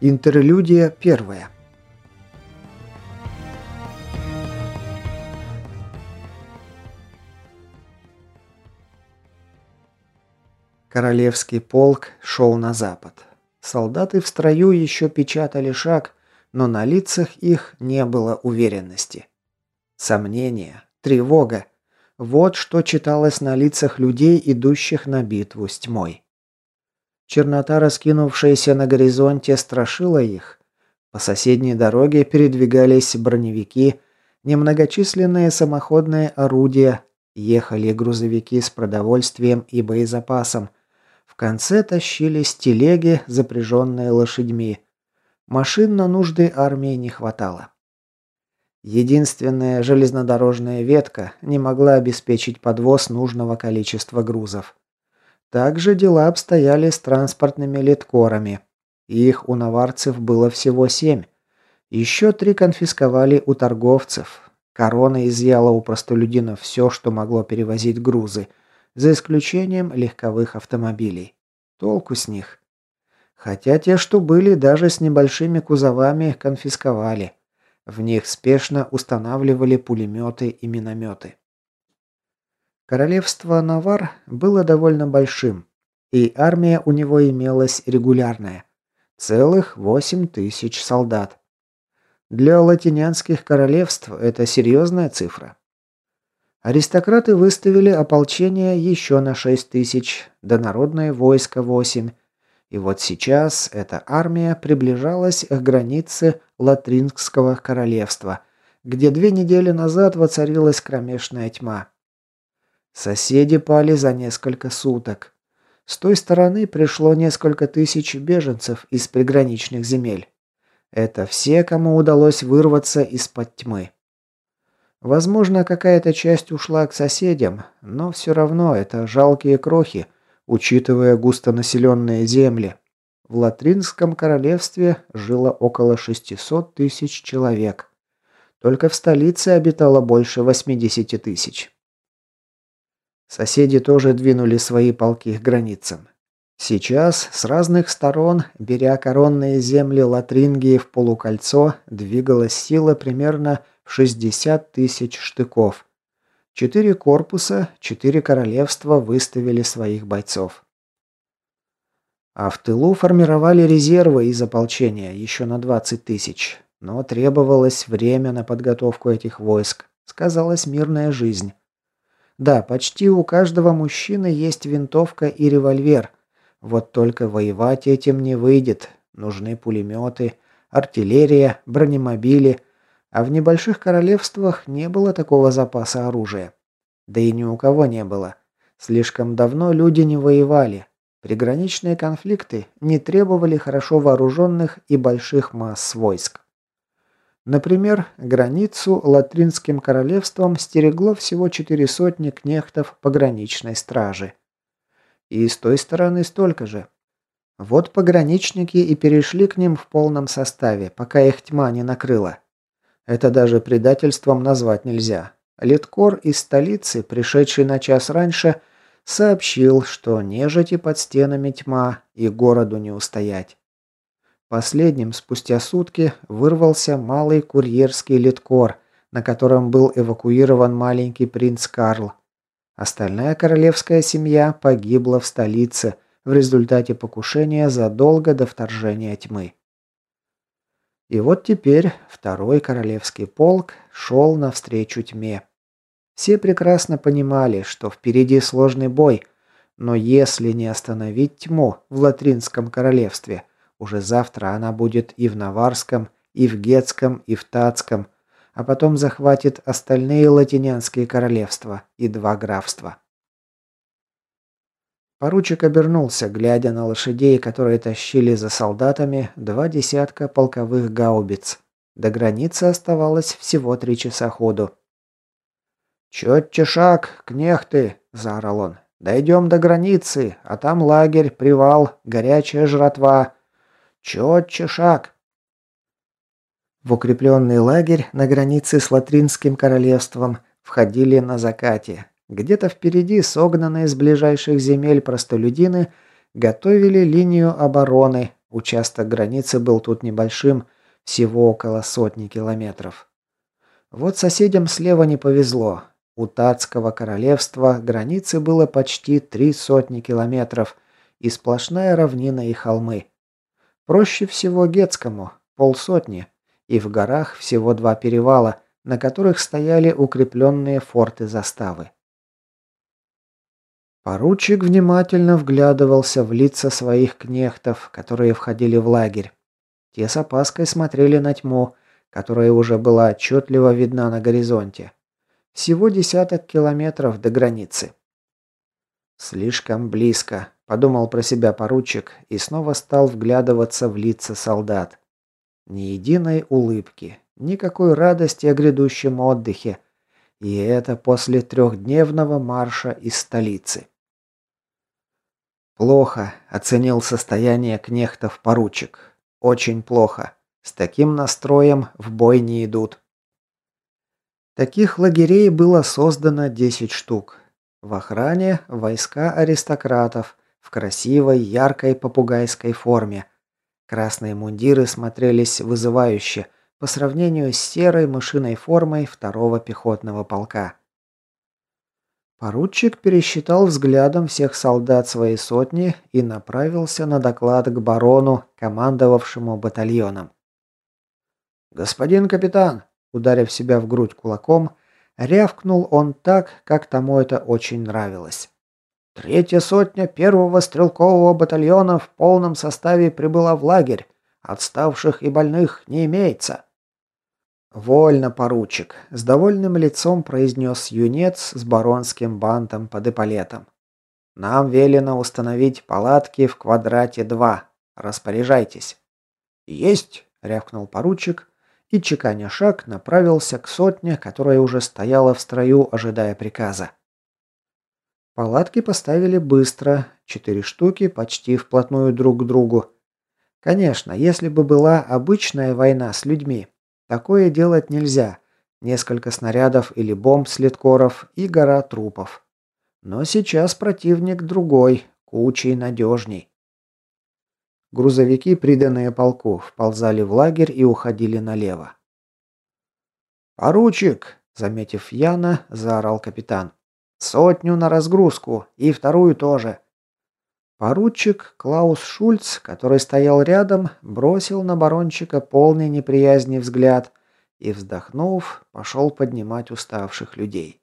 Интерлюдия первая. Королевский полк шел на запад. Солдаты в строю еще печатали шаг, но на лицах их не было уверенности. Сомнения, тревога – вот что читалось на лицах людей, идущих на битву с тьмой. Чернота, раскинувшаяся на горизонте, страшила их. По соседней дороге передвигались броневики, немногочисленные самоходные орудия, ехали грузовики с продовольствием и боезапасом. В конце тащились телеги, запряженные лошадьми. Машин на нужды армии не хватало. Единственная железнодорожная ветка не могла обеспечить подвоз нужного количества грузов. Также дела обстояли с транспортными литкорами. Их у наварцев было всего семь. Еще три конфисковали у торговцев. Корона изъяла у простолюдинов все, что могло перевозить грузы, за исключением легковых автомобилей. Толку с них. Хотя те, что были даже с небольшими кузовами, конфисковали. В них спешно устанавливали пулеметы и минометы. Королевство Навар было довольно большим, и армия у него имелась регулярная. Целых восемь тысяч солдат. Для латинянских королевств это серьезная цифра. Аристократы выставили ополчение еще на шесть тысяч, да народное войско восемь. И вот сейчас эта армия приближалась к границе Латрингского королевства, где две недели назад воцарилась кромешная тьма. Соседи пали за несколько суток. С той стороны пришло несколько тысяч беженцев из приграничных земель. Это все, кому удалось вырваться из-под тьмы. Возможно, какая-то часть ушла к соседям, но все равно это жалкие крохи, учитывая густонаселенные земли. В Латринском королевстве жило около 600 тысяч человек. Только в столице обитало больше 80 тысяч. Соседи тоже двинули свои полки к границам. Сейчас с разных сторон, беря коронные земли Латрингии в полукольцо, двигалась сила примерно в 60 тысяч штыков. Четыре корпуса, четыре королевства выставили своих бойцов. А в тылу формировали резервы из ополчения еще на 20 тысяч. Но требовалось время на подготовку этих войск. Сказалась мирная жизнь. Да, почти у каждого мужчины есть винтовка и револьвер. Вот только воевать этим не выйдет. Нужны пулеметы, артиллерия, бронемобили. А в небольших королевствах не было такого запаса оружия. Да и ни у кого не было. Слишком давно люди не воевали. Приграничные конфликты не требовали хорошо вооруженных и больших масс войск. Например, границу Латринским королевством стерегло всего четыре сотни кнехтов пограничной стражи. И с той стороны столько же. Вот пограничники и перешли к ним в полном составе, пока их тьма не накрыла. Это даже предательством назвать нельзя. Литкор из столицы, пришедший на час раньше, сообщил, что нежити под стенами тьма и городу не устоять. Последним спустя сутки вырвался малый курьерский литкор, на котором был эвакуирован маленький принц Карл. Остальная королевская семья погибла в столице в результате покушения задолго до вторжения тьмы. И вот теперь второй королевский полк шел навстречу тьме. Все прекрасно понимали, что впереди сложный бой, но если не остановить тьму в Латринском королевстве, уже завтра она будет и в Наварском, и в Гетском, и в Татском, а потом захватит остальные латинянские королевства и два графства. Поручик обернулся, глядя на лошадей, которые тащили за солдатами два десятка полковых гаубиц. До границы оставалось всего три часа ходу. «Четче шаг, кнехты!» – заорал он. «Дойдем до границы, а там лагерь, привал, горячая жратва. Четче шаг!» В укрепленный лагерь на границе с Латринским королевством входили на закате. Где-то впереди согнанные с ближайших земель простолюдины готовили линию обороны, Участок границы был тут небольшим, всего около сотни километров. Вот соседям слева не повезло. У Татского королевства границы было почти три сотни километров и сплошная равнина и холмы. Проще всего Гетскому – полсотни, и в горах всего два перевала, на которых стояли укрепленные форты-заставы. Поручик внимательно вглядывался в лица своих кнехтов, которые входили в лагерь. Те с опаской смотрели на тьму, которая уже была отчетливо видна на горизонте. Всего десяток километров до границы. «Слишком близко», – подумал про себя поручик и снова стал вглядываться в лица солдат. Ни единой улыбки, никакой радости о грядущем отдыхе. И это после трехдневного марша из столицы. «Плохо», – оценил состояние кнехтов поручик. «Очень плохо. С таким настроем в бой не идут». Таких лагерей было создано 10 штук. В охране войска аристократов в красивой, яркой попугайской форме. Красные мундиры смотрелись вызывающе по сравнению с серой мышиной формой второго пехотного полка. Поручик пересчитал взглядом всех солдат своей сотни и направился на доклад к барону, командовавшему батальоном. «Господин капитан, Ударив себя в грудь кулаком, рявкнул он так, как тому это очень нравилось. Третья сотня первого стрелкового батальона в полном составе прибыла в лагерь. Отставших и больных не имеется. «Вольно, поручик», — с довольным лицом произнес юнец с баронским бантом под эполетом. «Нам велено установить палатки в квадрате 2. Распоряжайтесь». «Есть!» — рявкнул поручик и, чеканя шаг, направился к сотне, которая уже стояла в строю, ожидая приказа. Палатки поставили быстро, четыре штуки почти вплотную друг к другу. Конечно, если бы была обычная война с людьми, такое делать нельзя. Несколько снарядов или бомб с литкоров и гора трупов. Но сейчас противник другой, кучей надежней. Грузовики, приданные полку, вползали в лагерь и уходили налево. «Поручик!» – заметив Яна, заорал капитан. «Сотню на разгрузку и вторую тоже!» Поручик Клаус Шульц, который стоял рядом, бросил на барончика полный неприязни взгляд и, вздохнув, пошел поднимать уставших людей.